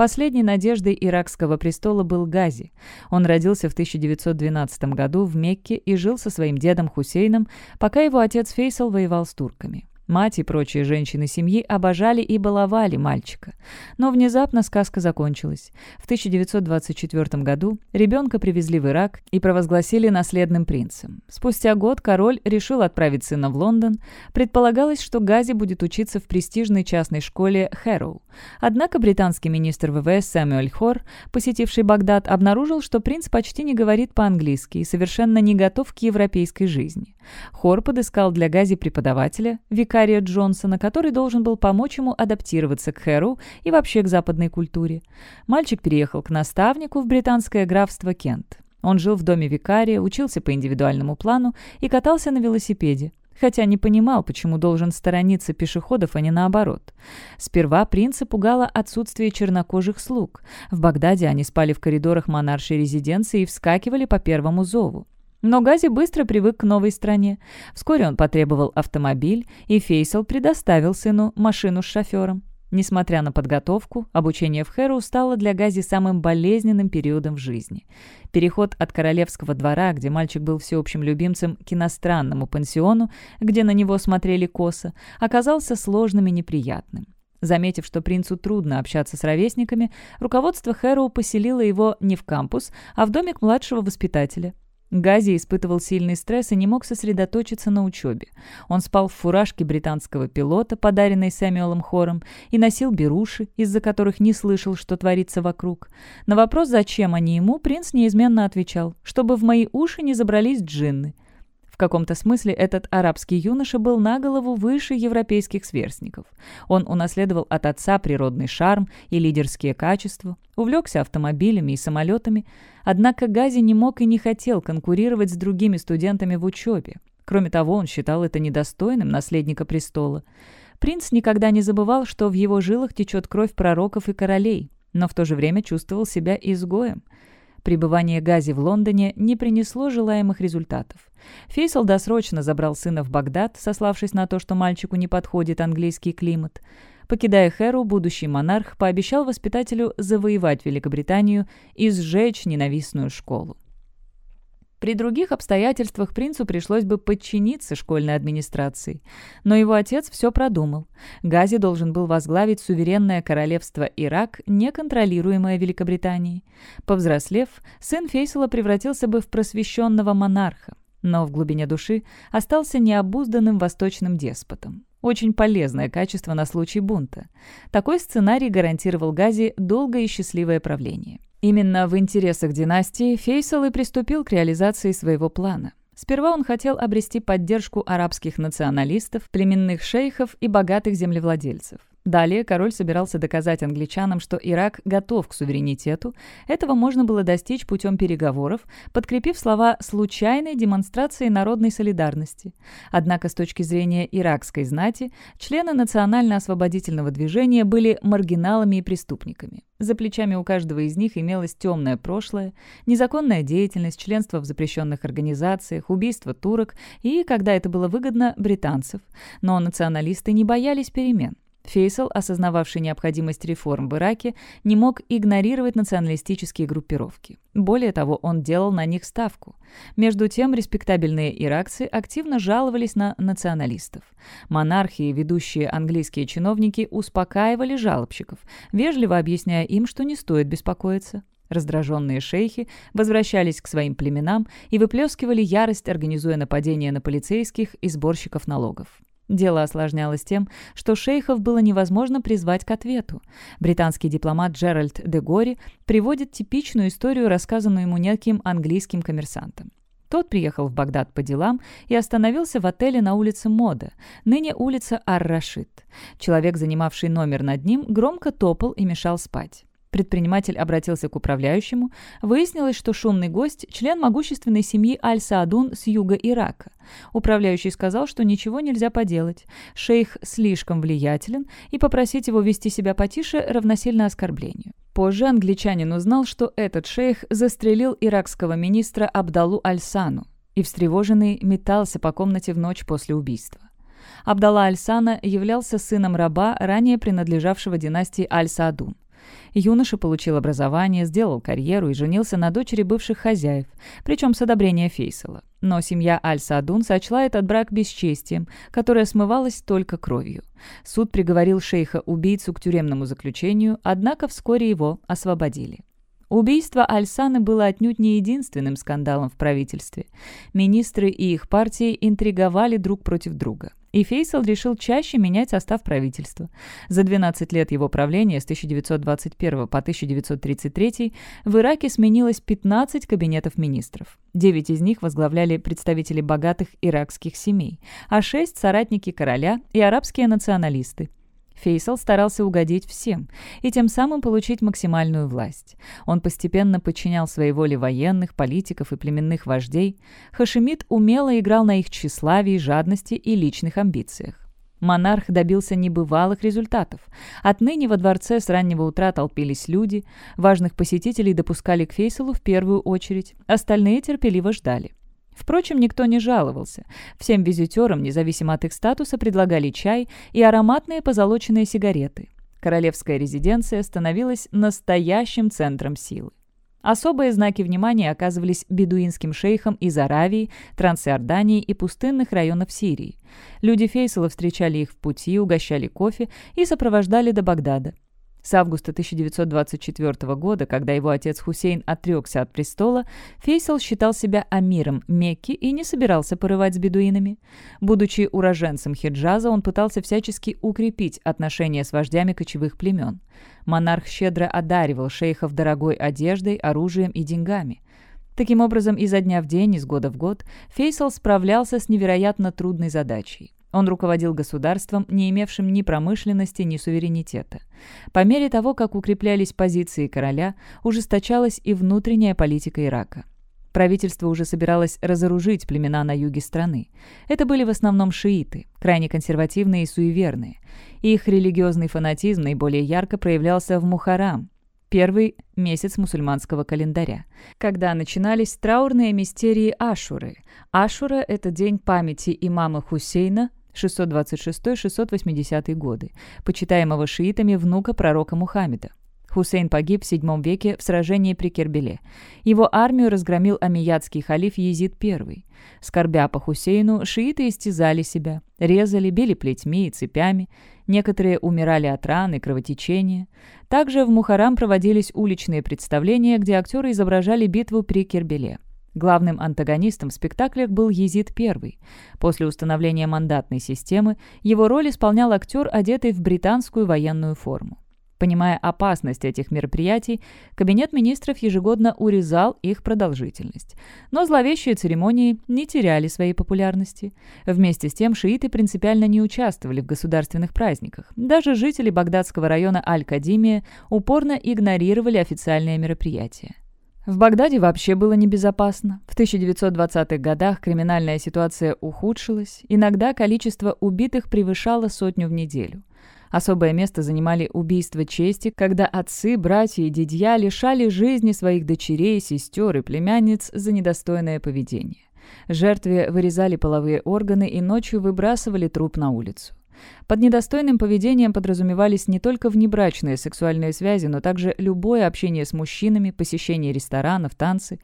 Последней надеждой иракского престола был Гази. Он родился в 1912 году в Мекке и жил со своим дедом Хусейном, пока его отец Фейсал воевал с турками. Мать и прочие женщины семьи обожали и баловали мальчика. Но внезапно сказка закончилась. В 1924 году ребенка привезли в Ирак и провозгласили наследным принцем. Спустя год король решил отправить сына в Лондон. Предполагалось, что Гази будет учиться в престижной частной школе Хэроу. Однако британский министр ВВС Сэмюэль Хор, посетивший Багдад, обнаружил, что принц почти не говорит по-английски и совершенно не готов к европейской жизни. Хор подыскал для Гази преподавателя, вика викария Джонсона, который должен был помочь ему адаптироваться к Хэру и вообще к западной культуре. Мальчик переехал к наставнику в британское графство Кент. Он жил в доме викария, учился по индивидуальному плану и катался на велосипеде хотя не понимал, почему должен сторониться пешеходов, а не наоборот. Сперва принца пугало отсутствие чернокожих слуг. В Багдаде они спали в коридорах монаршей резиденции и вскакивали по первому зову. Но Гази быстро привык к новой стране. Вскоре он потребовал автомобиль, и Фейсал предоставил сыну машину с шофером. Несмотря на подготовку, обучение в Хэру стало для Гази самым болезненным периодом в жизни. Переход от королевского двора, где мальчик был всеобщим любимцем, к иностранному пансиону, где на него смотрели косо, оказался сложным и неприятным. Заметив, что принцу трудно общаться с ровесниками, руководство Хэроу поселило его не в кампус, а в домик младшего воспитателя. Гази испытывал сильный стресс и не мог сосредоточиться на учебе. Он спал в фуражке британского пилота, подаренной Сэмюэлом Хором, и носил беруши, из-за которых не слышал, что творится вокруг. На вопрос, зачем они ему, принц неизменно отвечал, чтобы в мои уши не забрались джинны каком-то смысле этот арабский юноша был на голову выше европейских сверстников. Он унаследовал от отца природный шарм и лидерские качества, увлекся автомобилями и самолетами, однако Гази не мог и не хотел конкурировать с другими студентами в учебе. Кроме того, он считал это недостойным наследника престола. Принц никогда не забывал, что в его жилах течет кровь пророков и королей, но в то же время чувствовал себя изгоем – Пребывание Гази в Лондоне не принесло желаемых результатов. Фейсал досрочно забрал сына в Багдад, сославшись на то, что мальчику не подходит английский климат. Покидая Хэру, будущий монарх пообещал воспитателю завоевать Великобританию и сжечь ненавистную школу. При других обстоятельствах принцу пришлось бы подчиниться школьной администрации. Но его отец все продумал. Гази должен был возглавить суверенное королевство Ирак, неконтролируемое Великобританией. Повзрослев, сын Фейсала превратился бы в просвещенного монарха, но в глубине души остался необузданным восточным деспотом. Очень полезное качество на случай бунта. Такой сценарий гарантировал Гази долгое и счастливое правление. Именно в интересах династии Фейсал и приступил к реализации своего плана. Сперва он хотел обрести поддержку арабских националистов, племенных шейхов и богатых землевладельцев. Далее король собирался доказать англичанам, что Ирак готов к суверенитету. Этого можно было достичь путем переговоров, подкрепив слова случайной демонстрации народной солидарности. Однако с точки зрения иракской знати, члены национально-освободительного движения были маргиналами и преступниками. За плечами у каждого из них имелось темное прошлое, незаконная деятельность, членство в запрещенных организациях, убийство турок и, когда это было выгодно, британцев. Но националисты не боялись перемен. Фейсал, осознававший необходимость реформ в Ираке, не мог игнорировать националистические группировки. Более того, он делал на них ставку. Между тем, респектабельные иракцы активно жаловались на националистов. Монархи и ведущие английские чиновники успокаивали жалобщиков, вежливо объясняя им, что не стоит беспокоиться. Раздраженные шейхи возвращались к своим племенам и выплескивали ярость, организуя нападения на полицейских и сборщиков налогов. Дело осложнялось тем, что шейхов было невозможно призвать к ответу. Британский дипломат Джеральд де Гори приводит типичную историю, рассказанную ему неким английским коммерсантом. Тот приехал в Багдад по делам и остановился в отеле на улице Мода, ныне улица Ар-Рашид. Человек, занимавший номер над ним, громко топал и мешал спать. Предприниматель обратился к управляющему. Выяснилось, что шумный гость – член могущественной семьи Аль-Саадун с юга Ирака. Управляющий сказал, что ничего нельзя поделать. Шейх слишком влиятелен, и попросить его вести себя потише равносильно оскорблению. Позже англичанин узнал, что этот шейх застрелил иракского министра Абдалу Аль-Сану и встревоженный метался по комнате в ночь после убийства. Абдалла Аль-Сана являлся сыном раба, ранее принадлежавшего династии Аль-Саадун. Юноша получил образование, сделал карьеру и женился на дочери бывших хозяев, причем с одобрения Фейсала. Но семья Аль-Садун сочла этот брак бесчестием, которое смывалось только кровью. Суд приговорил шейха-убийцу к тюремному заключению, однако вскоре его освободили. Убийство Альсаны было отнюдь не единственным скандалом в правительстве. Министры и их партии интриговали друг против друга и Фейсал решил чаще менять состав правительства. За 12 лет его правления с 1921 по 1933 в Ираке сменилось 15 кабинетов министров. Девять из них возглавляли представители богатых иракских семей, а шесть – соратники короля и арабские националисты – Фейсал старался угодить всем и тем самым получить максимальную власть. Он постепенно подчинял своей воле военных, политиков и племенных вождей. Хашимид умело играл на их тщеславии, жадности и личных амбициях. Монарх добился небывалых результатов. Отныне во дворце с раннего утра толпились люди, важных посетителей допускали к Фейсалу в первую очередь, остальные терпеливо ждали. Впрочем, никто не жаловался. Всем визитерам, независимо от их статуса, предлагали чай и ароматные позолоченные сигареты. Королевская резиденция становилась настоящим центром силы. Особые знаки внимания оказывались бедуинским шейхам из Аравии, Трансиордании и пустынных районов Сирии. Люди Фейсала встречали их в пути, угощали кофе и сопровождали до Багдада. С августа 1924 года, когда его отец Хусейн отрекся от престола, Фейсал считал себя амиром Мекки и не собирался порывать с бедуинами. Будучи уроженцем Хиджаза, он пытался всячески укрепить отношения с вождями кочевых племен. Монарх щедро одаривал шейхов дорогой одеждой, оружием и деньгами. Таким образом, изо дня в день, из года в год, Фейсал справлялся с невероятно трудной задачей. Он руководил государством, не имевшим ни промышленности, ни суверенитета. По мере того, как укреплялись позиции короля, ужесточалась и внутренняя политика Ирака. Правительство уже собиралось разоружить племена на юге страны. Это были в основном шииты, крайне консервативные и суеверные. Их религиозный фанатизм наиболее ярко проявлялся в Мухарам, первый месяц мусульманского календаря, когда начинались траурные мистерии Ашуры. Ашура – это день памяти имама Хусейна, 626-680 годы, почитаемого шиитами внука пророка Мухаммеда. Хусейн погиб в VII веке в сражении при Кербеле. Его армию разгромил амиядский халиф Езид I. Скорбя по Хусейну, шииты истязали себя, резали, били плетьми и цепями. Некоторые умирали от ран и кровотечения. Также в Мухарам проводились уличные представления, где актеры изображали битву при Кербеле. Главным антагонистом в спектаклях был Езид I. После установления мандатной системы его роль исполнял актер, одетый в британскую военную форму. Понимая опасность этих мероприятий, Кабинет министров ежегодно урезал их продолжительность. Но зловещие церемонии не теряли своей популярности. Вместе с тем шииты принципиально не участвовали в государственных праздниках. Даже жители багдадского района Аль-Кадимия упорно игнорировали официальные мероприятия. В Багдаде вообще было небезопасно. В 1920-х годах криминальная ситуация ухудшилась, иногда количество убитых превышало сотню в неделю. Особое место занимали убийства чести, когда отцы, братья и дядья лишали жизни своих дочерей, сестер и племянниц за недостойное поведение. Жертве вырезали половые органы и ночью выбрасывали труп на улицу. Под недостойным поведением подразумевались не только внебрачные сексуальные связи, но также любое общение с мужчинами, посещение ресторанов, танцы.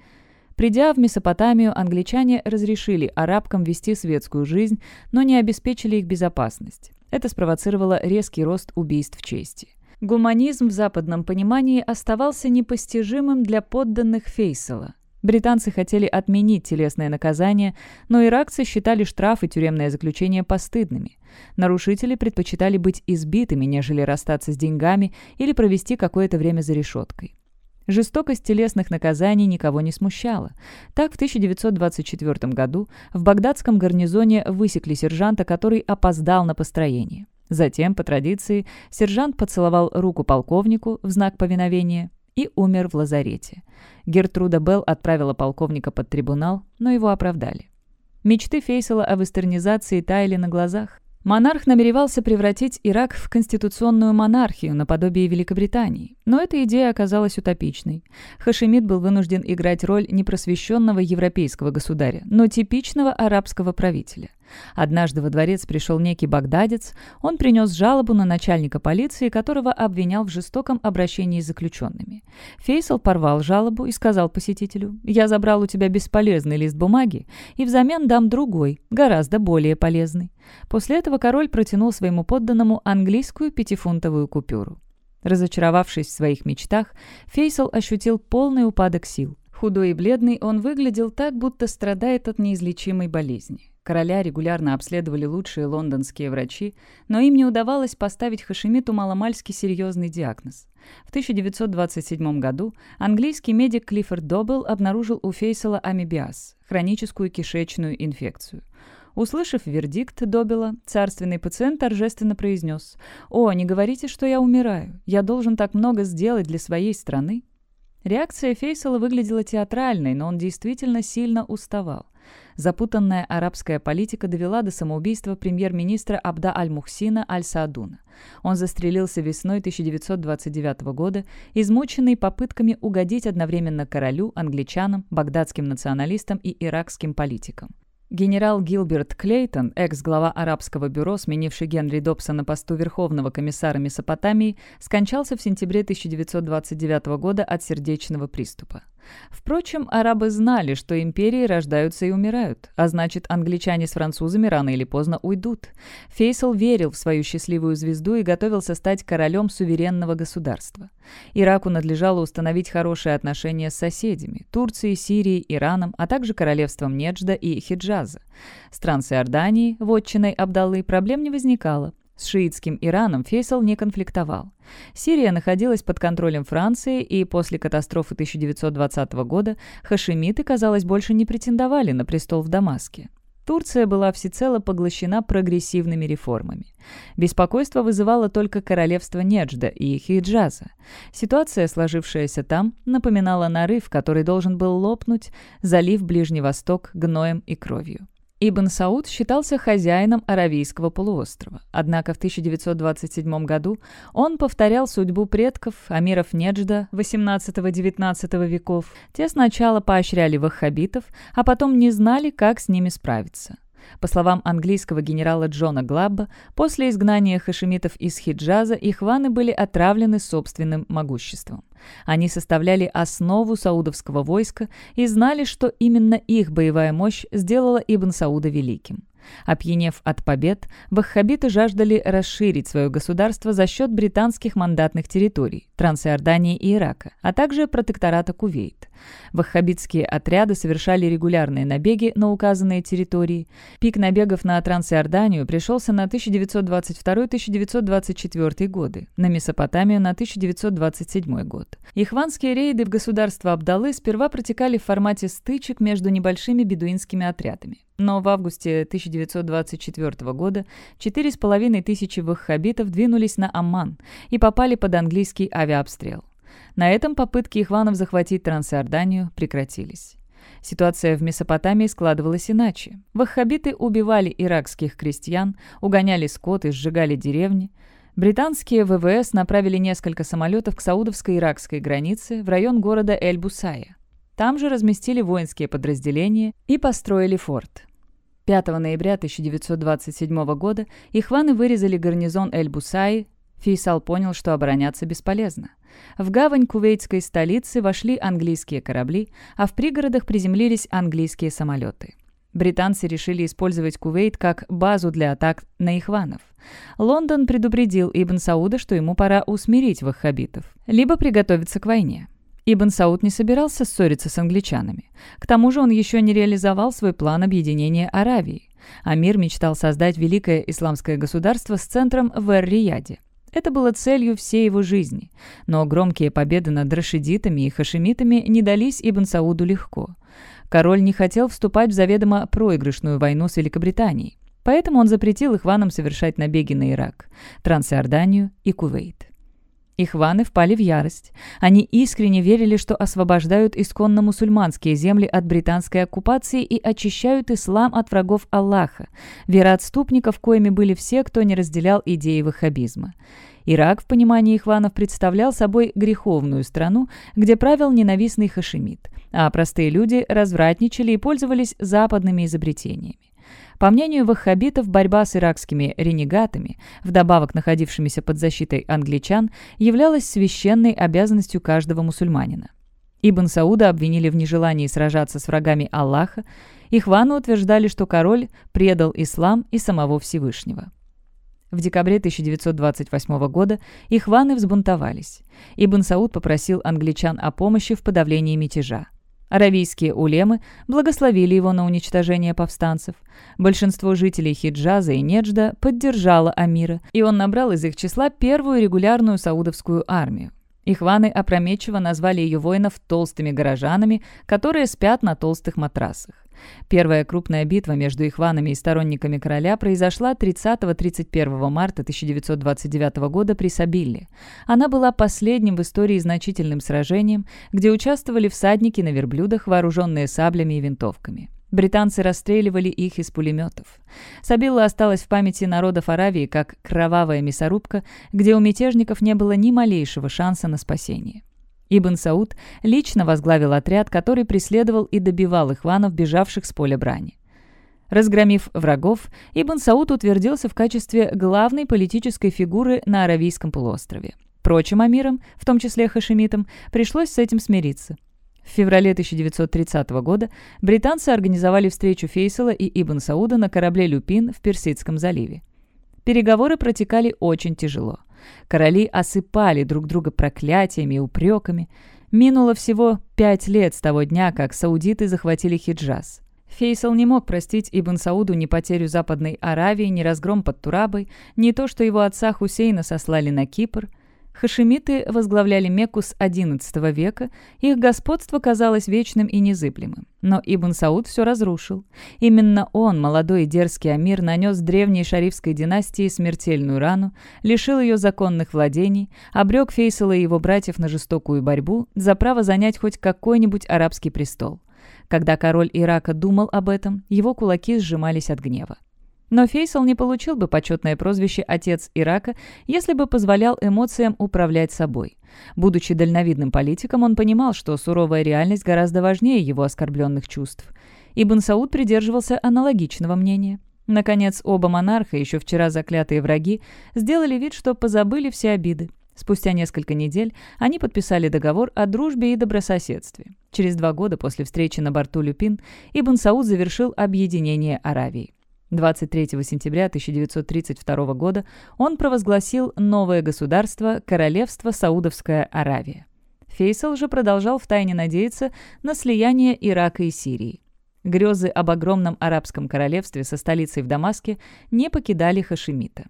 Придя в Месопотамию, англичане разрешили арабкам вести светскую жизнь, но не обеспечили их безопасность. Это спровоцировало резкий рост убийств чести. Гуманизм в западном понимании оставался непостижимым для подданных Фейсала. Британцы хотели отменить телесное наказание, но иракцы считали штраф и тюремное заключение постыдными. Нарушители предпочитали быть избитыми, нежели расстаться с деньгами или провести какое-то время за решеткой. Жестокость телесных наказаний никого не смущала. Так, в 1924 году в багдадском гарнизоне высекли сержанта, который опоздал на построение. Затем, по традиции, сержант поцеловал руку полковнику в знак повиновения и умер в лазарете. Гертруда Белл отправила полковника под трибунал, но его оправдали. Мечты Фейсала о вестернизации таяли на глазах. Монарх намеревался превратить Ирак в конституционную монархию наподобие Великобритании, но эта идея оказалась утопичной. Хашемид был вынужден играть роль непросвещенного европейского государя, но типичного арабского правителя. Однажды во дворец пришел некий багдадец, он принес жалобу на начальника полиции, которого обвинял в жестоком обращении с заключенными. Фейсал порвал жалобу и сказал посетителю, «Я забрал у тебя бесполезный лист бумаги и взамен дам другой, гораздо более полезный». После этого король протянул своему подданному английскую пятифунтовую купюру. Разочаровавшись в своих мечтах, Фейсал ощутил полный упадок сил. Худой и бледный, он выглядел так, будто страдает от неизлечимой болезни. Короля регулярно обследовали лучшие лондонские врачи, но им не удавалось поставить Хашимиту маломальски серьезный диагноз. В 1927 году английский медик Клиффорд Доббл обнаружил у Фейсела амебиаз – хроническую кишечную инфекцию. Услышав вердикт Добела, царственный пациент торжественно произнес «О, не говорите, что я умираю. Я должен так много сделать для своей страны». Реакция Фейсала выглядела театральной, но он действительно сильно уставал. Запутанная арабская политика довела до самоубийства премьер-министра Абда Аль-Мухсина Аль-Саадуна. Он застрелился весной 1929 года, измученный попытками угодить одновременно королю, англичанам, багдадским националистам и иракским политикам. Генерал Гилберт Клейтон, экс-глава арабского бюро, сменивший Генри Добса на посту Верховного комиссара Месопотамии, скончался в сентябре 1929 года от сердечного приступа. Впрочем, арабы знали, что империи рождаются и умирают, а значит, англичане с французами рано или поздно уйдут. Фейсал верил в свою счастливую звезду и готовился стать королем суверенного государства. Ираку надлежало установить хорошие отношения с соседями – Турцией, Сирией, Ираном, а также королевством Неджда и Хиджаза. Стран с Иордании, вотчиной Абдаллы, проблем не возникало. С шиитским Ираном Фейсал не конфликтовал. Сирия находилась под контролем Франции, и после катастрофы 1920 года хашемиты, казалось, больше не претендовали на престол в Дамаске. Турция была всецело поглощена прогрессивными реформами. Беспокойство вызывало только королевство Неджда и Хиджаза. Ситуация, сложившаяся там, напоминала нарыв, который должен был лопнуть, залив Ближний Восток гноем и кровью. Ибн Сауд считался хозяином Аравийского полуострова. Однако в 1927 году он повторял судьбу предков, амиров Неджда XVIII-XIX веков. Те сначала поощряли ваххабитов, а потом не знали, как с ними справиться. По словам английского генерала Джона Глабба, после изгнания хашемитов из Хиджаза их ваны были отравлены собственным могуществом. Они составляли основу саудовского войска и знали, что именно их боевая мощь сделала Ибн Сауда великим. Опьянев от побед, ваххабиты жаждали расширить свое государство за счет британских мандатных территорий – Трансиордании и Ирака, а также протектората Кувейт. Ваххабитские отряды совершали регулярные набеги на указанные территории. Пик набегов на Трансиорданию пришелся на 1922-1924 годы, на Месопотамию на 1927 год. Ихванские рейды в государство Абдалы сперва протекали в формате стычек между небольшими бедуинскими отрядами. Но в августе 1924 года 4,5 тысячи ваххабитов двинулись на Амман и попали под английский авиаобстрел. На этом попытки ихванов захватить Трансиорданию прекратились. Ситуация в Месопотамии складывалась иначе. Ваххабиты убивали иракских крестьян, угоняли скот и сжигали деревни. Британские ВВС направили несколько самолетов к саудовско-иракской границе в район города Эль-Бусая. Там же разместили воинские подразделения и построили форт. 5 ноября 1927 года ихваны вырезали гарнизон Эль-Бусаи. Фейсал понял, что обороняться бесполезно. В гавань кувейтской столицы вошли английские корабли, а в пригородах приземлились английские самолеты. Британцы решили использовать Кувейт как базу для атак на ихванов. Лондон предупредил Ибн Сауда, что ему пора усмирить ваххабитов, либо приготовиться к войне. Ибн Сауд не собирался ссориться с англичанами. К тому же он еще не реализовал свой план объединения Аравии. Амир мечтал создать великое исламское государство с центром в Эр-Рияде. Это было целью всей его жизни. Но громкие победы над рашидитами и хашемитами не дались Ибн Сауду легко. Король не хотел вступать в заведомо проигрышную войну с Великобританией. Поэтому он запретил ихванам совершать набеги на Ирак, Трансиорданию и Кувейт. Ихваны впали в ярость. Они искренне верили, что освобождают исконно мусульманские земли от британской оккупации и очищают ислам от врагов Аллаха, вероотступников, коими были все, кто не разделял идеи ваххабизма. Ирак в понимании ихванов представлял собой греховную страну, где правил ненавистный хашемит, а простые люди развратничали и пользовались западными изобретениями. По мнению ваххабитов, борьба с иракскими ренегатами, вдобавок находившимися под защитой англичан, являлась священной обязанностью каждого мусульманина. Ибн Сауда обвинили в нежелании сражаться с врагами Аллаха, Ихваны утверждали, что король предал ислам и самого Всевышнего. В декабре 1928 года Ихваны взбунтовались. Ибн Сауд попросил англичан о помощи в подавлении мятежа. Аравийские улемы благословили его на уничтожение повстанцев. Большинство жителей Хиджаза и Неджда поддержало Амира, и он набрал из их числа первую регулярную саудовскую армию. Ихваны опрометчиво назвали ее воинов толстыми горожанами, которые спят на толстых матрасах. Первая крупная битва между ихванами и сторонниками короля произошла 30-31 марта 1929 года при Сабилле. Она была последним в истории значительным сражением, где участвовали всадники на верблюдах, вооруженные саблями и винтовками. Британцы расстреливали их из пулеметов. Сабилла осталась в памяти народов Аравии как кровавая мясорубка, где у мятежников не было ни малейшего шанса на спасение. Ибн Сауд лично возглавил отряд, который преследовал и добивал ихванов, бежавших с поля брани. Разгромив врагов, Ибн Сауд утвердился в качестве главной политической фигуры на Аравийском полуострове. Прочим амирам, в том числе хашемитам, пришлось с этим смириться. В феврале 1930 года британцы организовали встречу Фейсала и Ибн Сауда на корабле «Люпин» в Персидском заливе. Переговоры протекали очень тяжело. Короли осыпали друг друга проклятиями и упреками. Минуло всего пять лет с того дня, как саудиты захватили Хиджаз. Фейсал не мог простить Ибн Сауду ни потерю Западной Аравии, ни разгром под Турабой, ни то, что его отца Хусейна сослали на Кипр – Хашемиты возглавляли Мекку с XI века, их господство казалось вечным и незыблемым. Но Ибн Сауд все разрушил. Именно он, молодой и дерзкий Амир, нанес древней шарифской династии смертельную рану, лишил ее законных владений, обрек Фейсала и его братьев на жестокую борьбу за право занять хоть какой-нибудь арабский престол. Когда король Ирака думал об этом, его кулаки сжимались от гнева. Но Фейсал не получил бы почетное прозвище «Отец Ирака», если бы позволял эмоциям управлять собой. Будучи дальновидным политиком, он понимал, что суровая реальность гораздо важнее его оскорбленных чувств. Ибн Сауд придерживался аналогичного мнения. Наконец, оба монарха, еще вчера заклятые враги, сделали вид, что позабыли все обиды. Спустя несколько недель они подписали договор о дружбе и добрососедстве. Через два года после встречи на борту Люпин Ибн Сауд завершил объединение Аравии. 23 сентября 1932 года он провозгласил новое государство – Королевство Саудовская Аравия. Фейсал же продолжал втайне надеяться на слияние Ирака и Сирии. Грезы об огромном арабском королевстве со столицей в Дамаске не покидали Хашимита.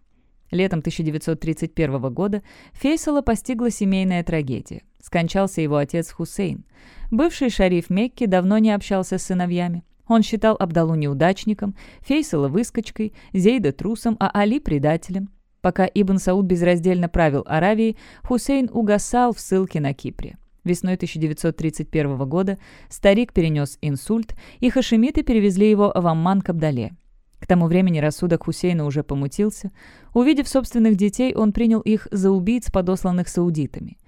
Летом 1931 года Фейсала постигла семейная трагедия. Скончался его отец Хусейн. Бывший шариф Мекки давно не общался с сыновьями. Он считал Абдалу неудачником, Фейсала выскочкой, Зейда трусом, а Али предателем. Пока Ибн Сауд безраздельно правил Аравией, Хусейн угасал в ссылке на Кипре. Весной 1931 года старик перенес инсульт, и хашемиты перевезли его в Амман к Абдале. К тому времени рассудок Хусейна уже помутился. Увидев собственных детей, он принял их за убийц, подосланных саудитами.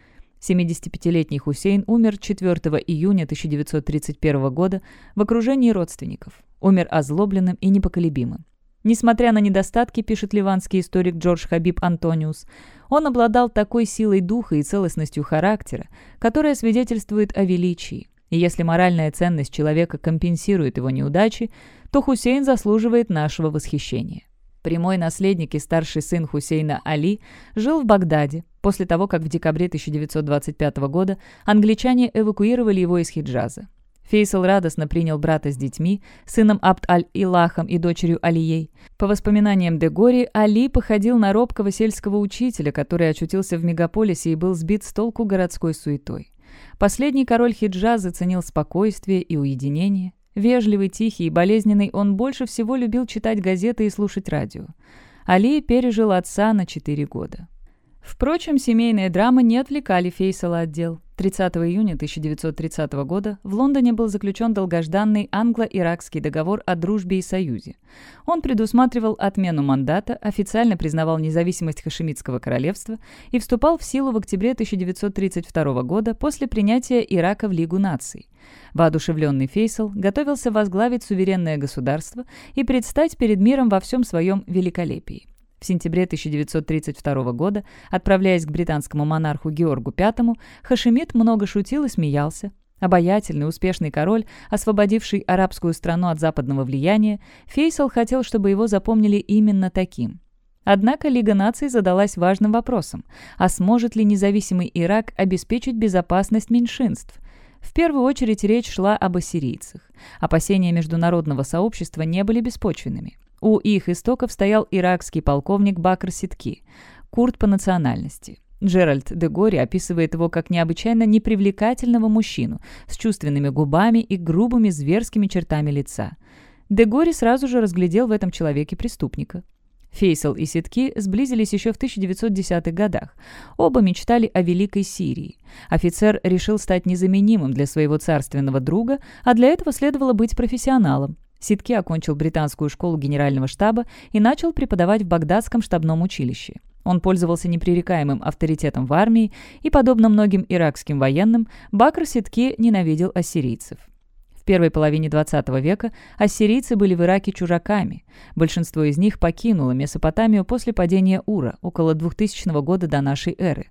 75-летний Хусейн умер 4 июня 1931 года в окружении родственников. Умер озлобленным и непоколебимым. Несмотря на недостатки, пишет ливанский историк Джордж Хабиб Антониус, он обладал такой силой духа и целостностью характера, которая свидетельствует о величии. И если моральная ценность человека компенсирует его неудачи, то Хусейн заслуживает нашего восхищения. Прямой наследник и старший сын Хусейна Али жил в Багдаде после того, как в декабре 1925 года англичане эвакуировали его из Хиджаза. Фейсал радостно принял брата с детьми, сыном Абд-аль-Илахом и дочерью Алией. По воспоминаниям Дегори, Али походил на робкого сельского учителя, который очутился в мегаполисе и был сбит с толку городской суетой. Последний король Хиджаза ценил спокойствие и уединение. Вежливый, тихий и болезненный, он больше всего любил читать газеты и слушать радио. Али пережил отца на 4 года. Впрочем, семейные драмы не отвлекали Фейсала от дел. 30 июня 1930 года в Лондоне был заключен долгожданный англо-иракский договор о дружбе и союзе. Он предусматривал отмену мандата, официально признавал независимость Хашемитского королевства и вступал в силу в октябре 1932 года после принятия Ирака в Лигу наций. Воодушевленный Фейсал готовился возглавить суверенное государство и предстать перед миром во всем своем великолепии. В сентябре 1932 года, отправляясь к британскому монарху Георгу V, Хашемит много шутил и смеялся. Обаятельный, успешный король, освободивший арабскую страну от западного влияния, Фейсал хотел, чтобы его запомнили именно таким. Однако Лига наций задалась важным вопросом, а сможет ли независимый Ирак обеспечить безопасность меньшинств? В первую очередь речь шла об ассирийцах. Опасения международного сообщества не были беспочвенными. У их истоков стоял иракский полковник Бакр Ситки, курд по национальности. Джеральд де Гори описывает его как необычайно непривлекательного мужчину с чувственными губами и грубыми зверскими чертами лица. Де Гори сразу же разглядел в этом человеке преступника. Фейсал и Ситки сблизились еще в 1910-х годах. Оба мечтали о Великой Сирии. Офицер решил стать незаменимым для своего царственного друга, а для этого следовало быть профессионалом. Ситки окончил британскую школу генерального штаба и начал преподавать в Багдадском штабном училище. Он пользовался непререкаемым авторитетом в армии и, подобно многим иракским военным, Бакр Ситки ненавидел ассирийцев. В первой половине XX века ассирийцы были в Ираке чужаками. Большинство из них покинуло Месопотамию после падения Ура около 2000 года до нашей эры.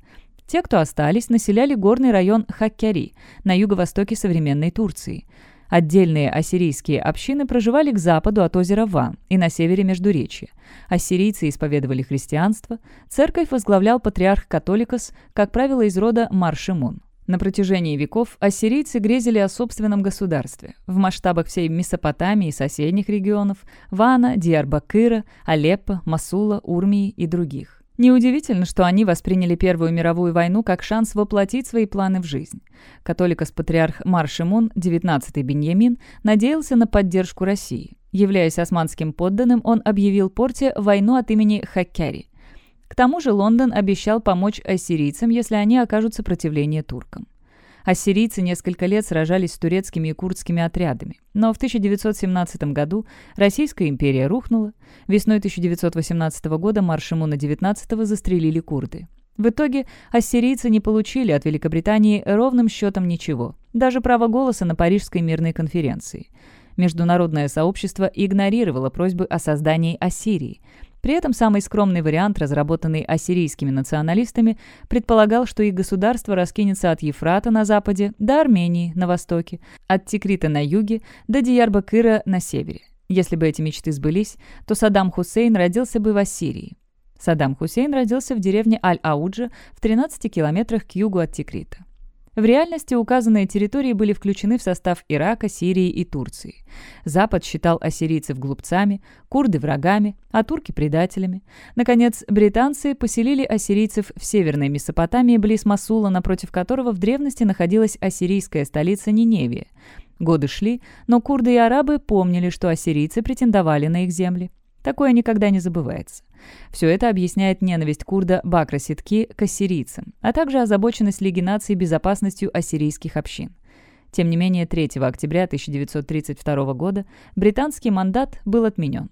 Те, кто остались, населяли горный район Хаккяри на юго-востоке современной Турции. Отдельные ассирийские общины проживали к западу от озера Ван и на севере Междуречья. Ассирийцы исповедовали христианство, церковь возглавлял патриарх Католикос, как правило, из рода Маршимун. На протяжении веков ассирийцы грезили о собственном государстве в масштабах всей Месопотамии и соседних регионов – Вана, Диарбакыра, Алеппо, Масула, Урмии и других. Неудивительно, что они восприняли Первую мировую войну как шанс воплотить свои планы в жизнь. Католикос-патриарх Маршимун, 19-й Беньямин, надеялся на поддержку России. Являясь османским подданным, он объявил Порте войну от имени Хаккяри – к тому же Лондон обещал помочь ассирийцам, если они окажут сопротивление туркам. Ассирийцы несколько лет сражались с турецкими и курдскими отрядами. Но в 1917 году Российская империя рухнула. Весной 1918 года Маршимуна XIX застрелили курды. В итоге ассирийцы не получили от Великобритании ровным счетом ничего, даже право голоса на Парижской мирной конференции. Международное сообщество игнорировало просьбы о создании Ассирии – при этом самый скромный вариант, разработанный ассирийскими националистами, предполагал, что их государство раскинется от Ефрата на западе до Армении на востоке, от Тикрита на юге до Диярбакыра на севере. Если бы эти мечты сбылись, то Саддам Хусейн родился бы в Ассирии. Саддам Хусейн родился в деревне Аль-Ауджа в 13 километрах к югу от Тикрита. В реальности указанные территории были включены в состав Ирака, Сирии и Турции. Запад считал ассирийцев глупцами, курды – врагами, а турки – предателями. Наконец, британцы поселили ассирийцев в северной Месопотамии близ Масула, напротив которого в древности находилась ассирийская столица Ниневия. Годы шли, но курды и арабы помнили, что ассирийцы претендовали на их земли. Такое никогда не забывается. Все это объясняет ненависть курда Бакра Ситки к ассирийцам, а также озабоченность Лиги наций безопасностью ассирийских общин. Тем не менее, 3 октября 1932 года британский мандат был отменен.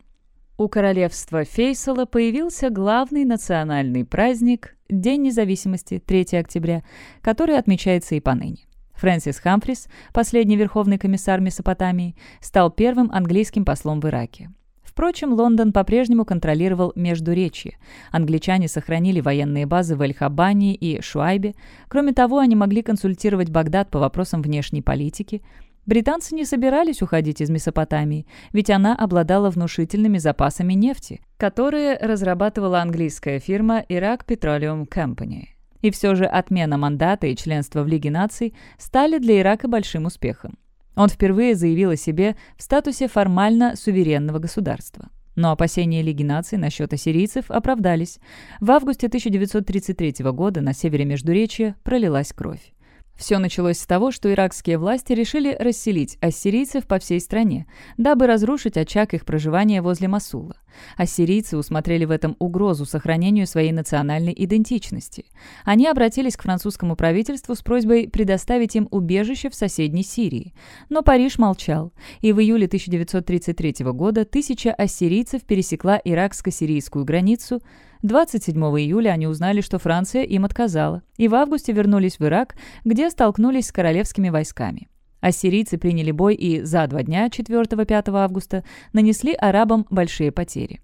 У королевства Фейсала появился главный национальный праздник – День независимости, 3 октября, который отмечается и поныне. Фрэнсис Хамфрис, последний верховный комиссар Месопотамии, стал первым английским послом в Ираке. Впрочем, Лондон по-прежнему контролировал Междуречье. Англичане сохранили военные базы в Эль-Хабане и Шуайбе. Кроме того, они могли консультировать Багдад по вопросам внешней политики. Британцы не собирались уходить из Месопотамии, ведь она обладала внушительными запасами нефти, которые разрабатывала английская фирма Iraq Petroleum Company. И все же отмена мандата и членство в Лиге наций стали для Ирака большим успехом. Он впервые заявил о себе в статусе формально суверенного государства. Но опасения Лиги наций насчет ассирийцев оправдались. В августе 1933 года на севере Междуречья пролилась кровь. Все началось с того, что иракские власти решили расселить ассирийцев по всей стране, дабы разрушить очаг их проживания возле Масула. Ассирийцы усмотрели в этом угрозу сохранению своей национальной идентичности. Они обратились к французскому правительству с просьбой предоставить им убежище в соседней Сирии. Но Париж молчал, и в июле 1933 года тысяча ассирийцев пересекла иракско-сирийскую границу, 27 июля они узнали, что Франция им отказала, и в августе вернулись в Ирак, где столкнулись с королевскими войсками. Ассирийцы приняли бой и за два дня, 4-5 августа, нанесли арабам большие потери.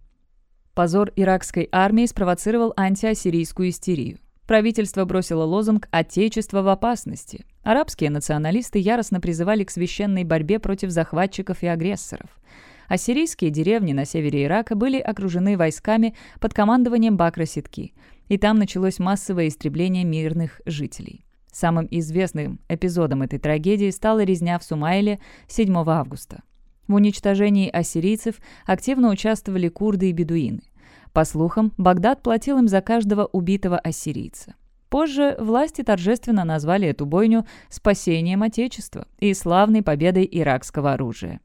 Позор иракской армии спровоцировал антиассирийскую истерию. Правительство бросило лозунг «Отечество в опасности». Арабские националисты яростно призывали к священной борьбе против захватчиков и агрессоров. Ассирийские деревни на севере Ирака были окружены войсками под командованием Бакра-Ситки, и там началось массовое истребление мирных жителей. Самым известным эпизодом этой трагедии стала резня в Сумайле 7 августа. В уничтожении ассирийцев активно участвовали курды и бедуины. По слухам, Багдад платил им за каждого убитого ассирийца. Позже власти торжественно назвали эту бойню «спасением Отечества» и славной победой иракского оружия.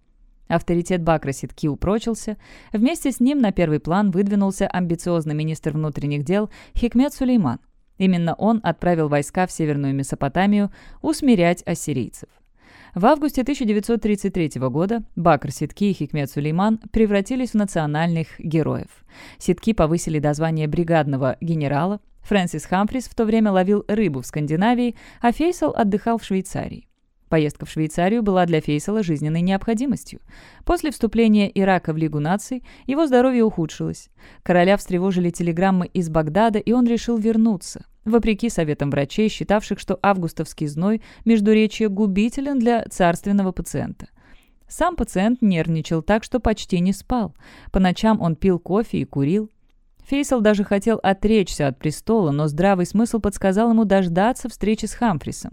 Авторитет Бакра Ситки упрочился. Вместе с ним на первый план выдвинулся амбициозный министр внутренних дел Хикмет Сулейман. Именно он отправил войска в Северную Месопотамию усмирять ассирийцев. В августе 1933 года Бакр Ситки и Хикмет Сулейман превратились в национальных героев. Ситки повысили до звания бригадного генерала, Фрэнсис Хамфрис в то время ловил рыбу в Скандинавии, а Фейсал отдыхал в Швейцарии. Поездка в Швейцарию была для Фейсала жизненной необходимостью. После вступления Ирака в Лигу наций его здоровье ухудшилось. Короля встревожили телеграммы из Багдада, и он решил вернуться. Вопреки советам врачей, считавших, что августовский зной междуречия губителен для царственного пациента. Сам пациент нервничал так, что почти не спал. По ночам он пил кофе и курил. Фейсал даже хотел отречься от престола, но здравый смысл подсказал ему дождаться встречи с Хамфрисом.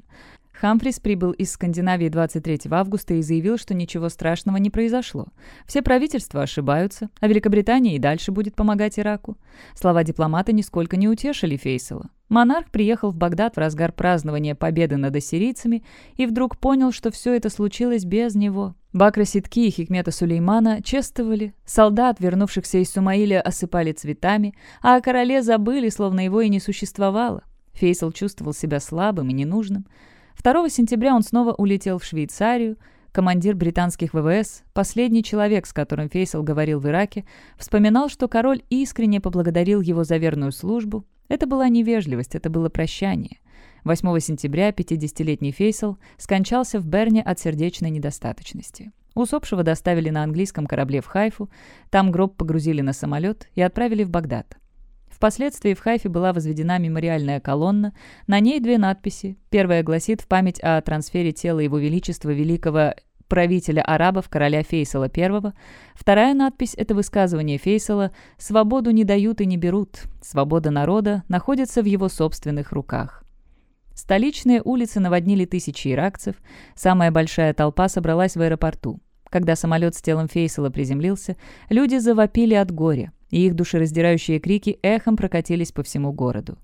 Хамфрис прибыл из Скандинавии 23 августа и заявил, что ничего страшного не произошло. Все правительства ошибаются, а Великобритания и дальше будет помогать Ираку. Слова дипломата нисколько не утешили Фейсала. Монарх приехал в Багдад в разгар празднования победы над ассирийцами и вдруг понял, что все это случилось без него. Бакра Ситки и Хикмета Сулеймана чествовали, солдат, вернувшихся из Сумаиля, осыпали цветами, а о короле забыли, словно его и не существовало. Фейсал чувствовал себя слабым и ненужным. 2 сентября он снова улетел в Швейцарию. Командир британских ВВС, последний человек, с которым Фейсал говорил в Ираке, вспоминал, что король искренне поблагодарил его за верную службу. Это была невежливость, это было прощание. 8 сентября 50-летний Фейсал скончался в Берне от сердечной недостаточности. Усопшего доставили на английском корабле в Хайфу, там гроб погрузили на самолет и отправили в Багдад. Впоследствии в Хайфе была возведена мемориальная колонна, на ней две надписи. Первая гласит в память о трансфере тела Его Величества Великого правителя арабов короля Фейсала I. Вторая надпись – это высказывание Фейсала «Свободу не дают и не берут. Свобода народа находится в его собственных руках». Столичные улицы наводнили тысячи иракцев. Самая большая толпа собралась в аэропорту. Когда самолет с телом Фейсала приземлился, люди завопили от горя и их душераздирающие крики эхом прокатились по всему городу.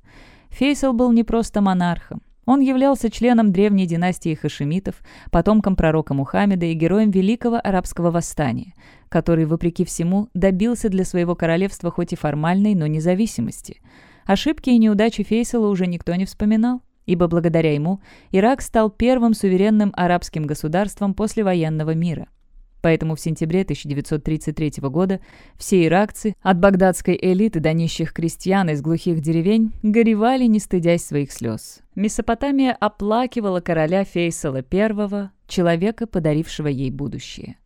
Фейсал был не просто монархом. Он являлся членом древней династии хашемитов, потомком пророка Мухаммеда и героем Великого Арабского восстания, который, вопреки всему, добился для своего королевства хоть и формальной, но независимости. Ошибки и неудачи Фейсала уже никто не вспоминал, ибо благодаря ему Ирак стал первым суверенным арабским государством после военного мира – Поэтому в сентябре 1933 года все иракцы, от багдадской элиты до нищих крестьян из глухих деревень, горевали, не стыдясь своих слез. Месопотамия оплакивала короля Фейсала I, человека, подарившего ей будущее.